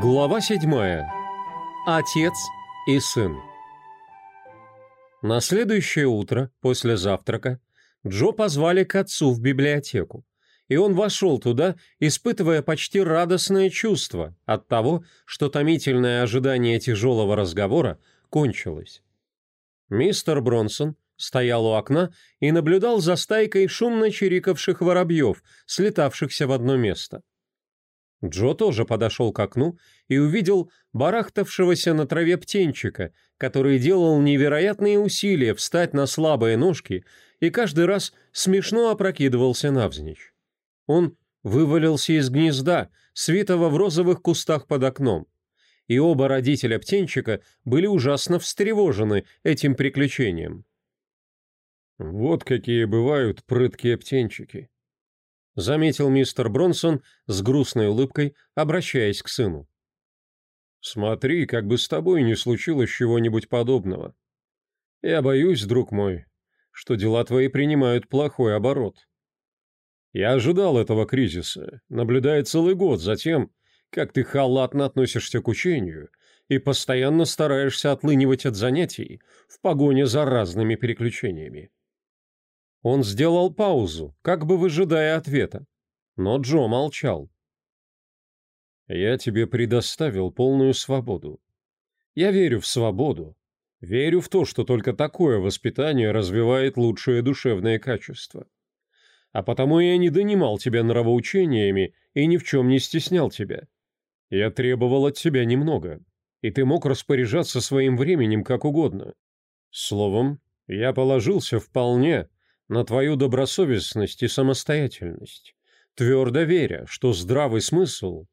Глава седьмая. Отец и сын. На следующее утро, после завтрака, Джо позвали к отцу в библиотеку, и он вошел туда, испытывая почти радостное чувство от того, что томительное ожидание тяжелого разговора кончилось. Мистер Бронсон стоял у окна и наблюдал за стайкой шумно чирикавших воробьев, слетавшихся в одно место. Джо тоже подошел к окну и увидел барахтавшегося на траве птенчика, который делал невероятные усилия встать на слабые ножки и каждый раз смешно опрокидывался навзничь. Он вывалился из гнезда, свитого в розовых кустах под окном, и оба родителя птенчика были ужасно встревожены этим приключением. «Вот какие бывают прыткие птенчики», — заметил мистер Бронсон с грустной улыбкой, обращаясь к сыну. «Смотри, как бы с тобой не случилось чего-нибудь подобного. Я боюсь, друг мой, что дела твои принимают плохой оборот. Я ожидал этого кризиса, наблюдая целый год за тем, как ты халатно относишься к учению и постоянно стараешься отлынивать от занятий в погоне за разными переключениями. Он сделал паузу, как бы выжидая ответа. Но Джо молчал. «Я тебе предоставил полную свободу. Я верю в свободу. Верю в то, что только такое воспитание развивает лучшие душевные качества. А потому я не донимал тебя нравоучениями и ни в чем не стеснял тебя. Я требовал от тебя немного, и ты мог распоряжаться своим временем как угодно. Словом, я положился вполне на твою добросовестность и самостоятельность, твердо веря, что здравый смысл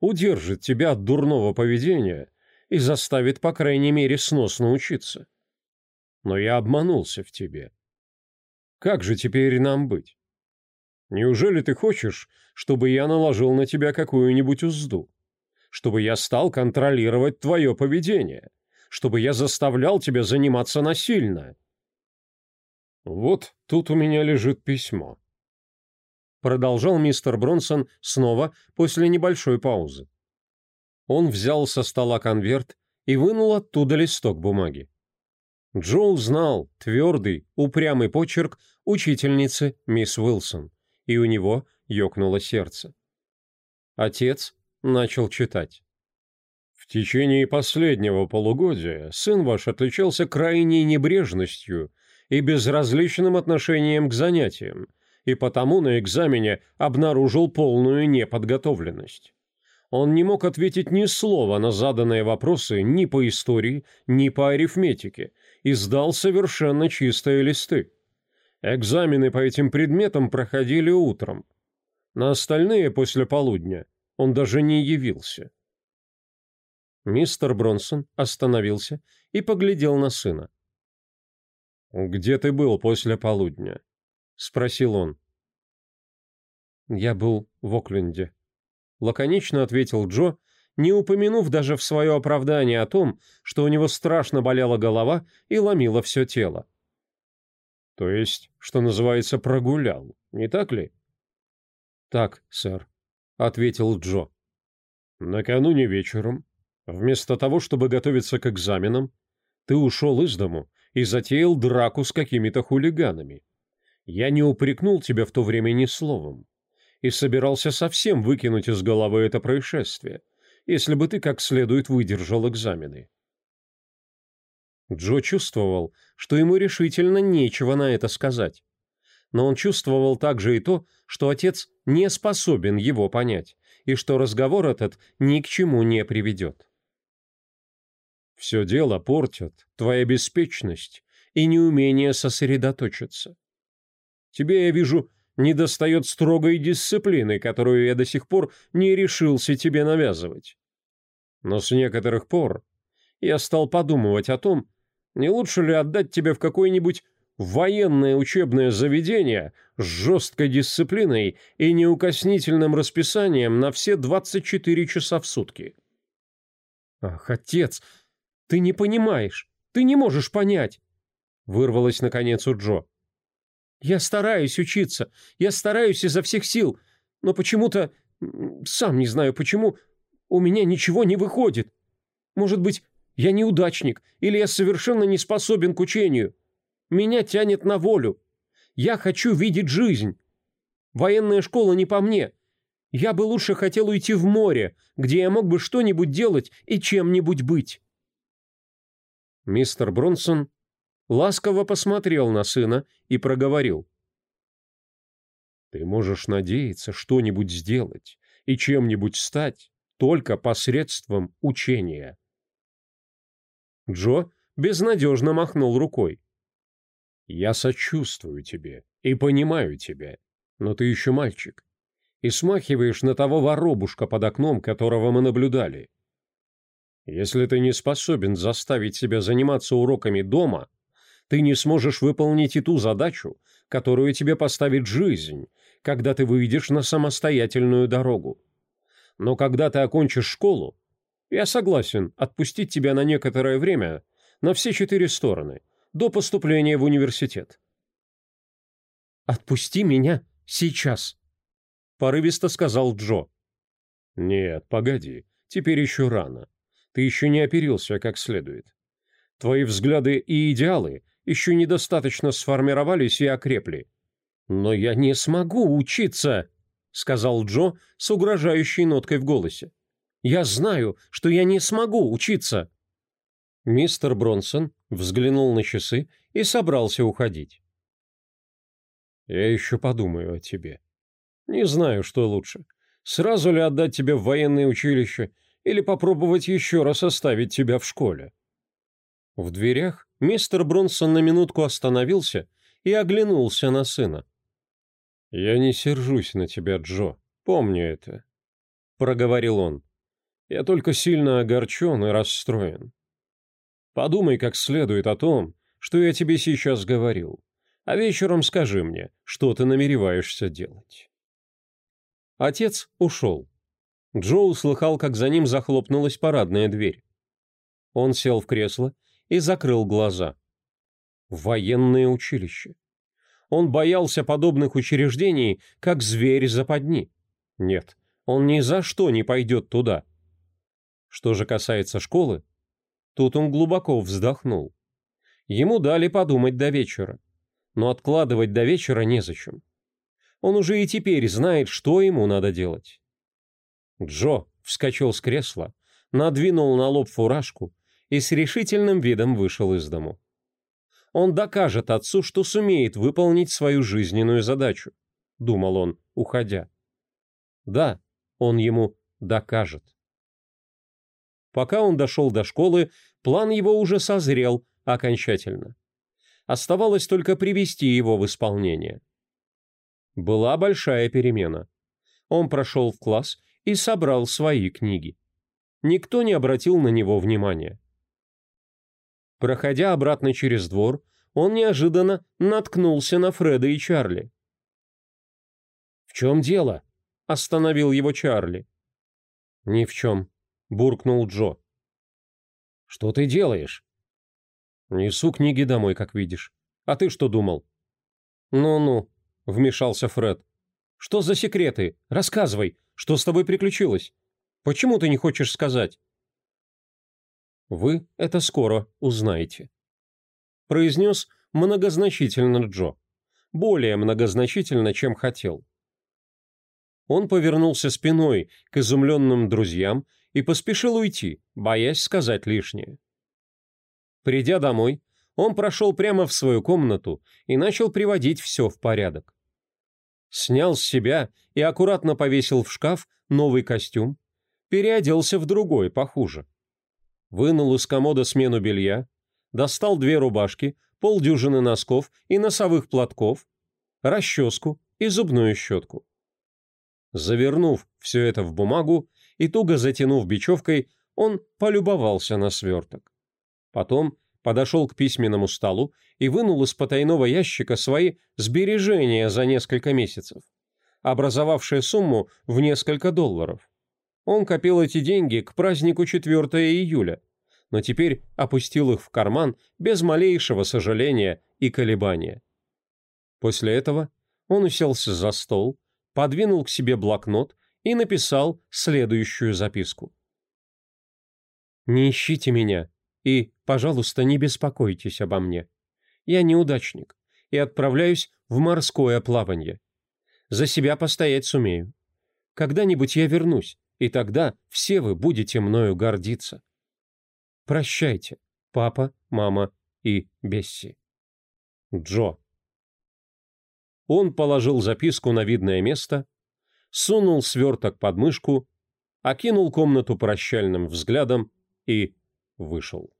удержит тебя от дурного поведения и заставит, по крайней мере, сносно учиться. Но я обманулся в тебе. Как же теперь нам быть? Неужели ты хочешь, чтобы я наложил на тебя какую-нибудь узду? Чтобы я стал контролировать твое поведение? Чтобы я заставлял тебя заниматься насильно? «Вот тут у меня лежит письмо», — продолжал мистер Бронсон снова после небольшой паузы. Он взял со стола конверт и вынул оттуда листок бумаги. Джоул знал твердый, упрямый почерк учительницы мисс Уилсон, и у него ёкнуло сердце. Отец начал читать. В течение последнего полугодия сын ваш отличался крайней небрежностью и безразличным отношением к занятиям, и потому на экзамене обнаружил полную неподготовленность. Он не мог ответить ни слова на заданные вопросы ни по истории, ни по арифметике, и сдал совершенно чистые листы. Экзамены по этим предметам проходили утром. На остальные после полудня он даже не явился. Мистер Бронсон остановился и поглядел на сына. «Где ты был после полудня?» — спросил он. «Я был в Окленде», — лаконично ответил Джо, не упомянув даже в свое оправдание о том, что у него страшно болела голова и ломило все тело. «То есть, что называется, прогулял, не так ли?» «Так, сэр», — ответил Джо. «Накануне вечером, вместо того, чтобы готовиться к экзаменам, ты ушел из дому и затеял драку с какими-то хулиганами. Я не упрекнул тебя в то время ни словом и собирался совсем выкинуть из головы это происшествие, если бы ты как следует выдержал экзамены. Джо чувствовал, что ему решительно нечего на это сказать. Но он чувствовал также и то, что отец не способен его понять, и что разговор этот ни к чему не приведет. Все дело портят твоя беспечность и неумение сосредоточиться. Тебе, я вижу, недостает строгой дисциплины, которую я до сих пор не решился тебе навязывать. Но с некоторых пор я стал подумывать о том, не лучше ли отдать тебя в какое-нибудь военное учебное заведение с жесткой дисциплиной и неукоснительным расписанием на все 24 часа в сутки. Ах, отец, «Ты не понимаешь! Ты не можешь понять!» Вырвалось, наконец, у Джо. «Я стараюсь учиться, я стараюсь изо всех сил, но почему-то, сам не знаю почему, У меня ничего не выходит. Может быть, я неудачник, или я совершенно не способен к учению. Меня тянет на волю. Я хочу видеть жизнь. Военная школа не по мне. Я бы лучше хотел уйти в море, где я мог бы что-нибудь делать и чем-нибудь быть. Мистер Бронсон ласково посмотрел на сына и проговорил. «Ты можешь надеяться что-нибудь сделать и чем-нибудь стать только посредством учения». Джо безнадежно махнул рукой. «Я сочувствую тебе и понимаю тебя, но ты еще мальчик, и смахиваешь на того воробушка под окном, которого мы наблюдали. Если ты не способен заставить себя заниматься уроками дома, ты не сможешь выполнить и ту задачу, которую тебе поставит жизнь, когда ты выйдешь на самостоятельную дорогу. Но когда ты окончишь школу, я согласен отпустить тебя на некоторое время на все четыре стороны, до поступления в университет. «Отпусти меня сейчас», — порывисто сказал Джо. «Нет, погоди, теперь еще рано. Ты еще не оперился как следует. Твои взгляды и идеалы еще недостаточно сформировались и окрепли. Но я не смогу учиться, сказал Джо с угрожающей ноткой в голосе. Я знаю, что я не смогу учиться. Мистер Бронсон взглянул на часы и собрался уходить. Я еще подумаю о тебе. Не знаю, что лучше. Сразу ли отдать тебя в военное училище или попробовать еще раз оставить тебя в школе?» В дверях мистер Бронсон на минутку остановился и оглянулся на сына. «Я не сержусь на тебя, Джо, помню это», — проговорил он. «Я только сильно огорчен и расстроен. Подумай как следует о том, что я тебе сейчас говорил, а вечером скажи мне, что ты намереваешься делать». Отец ушел. Джо услыхал, как за ним захлопнулась парадная дверь. Он сел в кресло и закрыл глаза. Военное училище. Он боялся подобных учреждений, как зверь западни. Нет, он ни за что не пойдет туда. Что же касается школы, тут он глубоко вздохнул. Ему дали подумать до вечера, но откладывать до вечера незачем. Он уже и теперь знает, что ему надо делать. Джо вскочил с кресла, надвинул на лоб фуражку и с решительным видом вышел из дому. Он докажет отцу, что сумеет выполнить свою жизненную задачу, думал он, уходя. Да, он ему докажет. Пока он дошел до школы, план его уже созрел окончательно. Оставалось только привести его в исполнение. Была большая перемена. Он прошел в класс и собрал свои книги. Никто не обратил на него внимания. Проходя обратно через двор, он неожиданно наткнулся на Фреда и Чарли. «В чем дело?» – остановил его Чарли. «Ни в чем», – буркнул Джо. «Что ты делаешь?» «Несу книги домой, как видишь. А ты что думал?» «Ну-ну», – вмешался Фред. «Что за секреты? Рассказывай, что с тобой приключилось? Почему ты не хочешь сказать?» «Вы это скоро узнаете», — произнес многозначительно Джо. Более многозначительно, чем хотел. Он повернулся спиной к изумленным друзьям и поспешил уйти, боясь сказать лишнее. Придя домой, он прошел прямо в свою комнату и начал приводить все в порядок снял с себя и аккуратно повесил в шкаф новый костюм, переоделся в другой, похуже. Вынул из комода смену белья, достал две рубашки, полдюжины носков и носовых платков, расческу и зубную щетку. Завернув все это в бумагу и туго затянув бечевкой, он полюбовался на сверток. Потом подошел к письменному столу и вынул из потайного ящика свои сбережения за несколько месяцев, образовавшие сумму в несколько долларов. Он копил эти деньги к празднику 4 июля, но теперь опустил их в карман без малейшего сожаления и колебания. После этого он уселся за стол, подвинул к себе блокнот и написал следующую записку. «Не ищите меня и, пожалуйста, не беспокойтесь обо мне. Я неудачник и отправляюсь в морское плавание. За себя постоять сумею. Когда-нибудь я вернусь, и тогда все вы будете мною гордиться. Прощайте, папа, мама и Бесси. Джо. Он положил записку на видное место, сунул сверток под мышку, окинул комнату прощальным взглядом и вышел.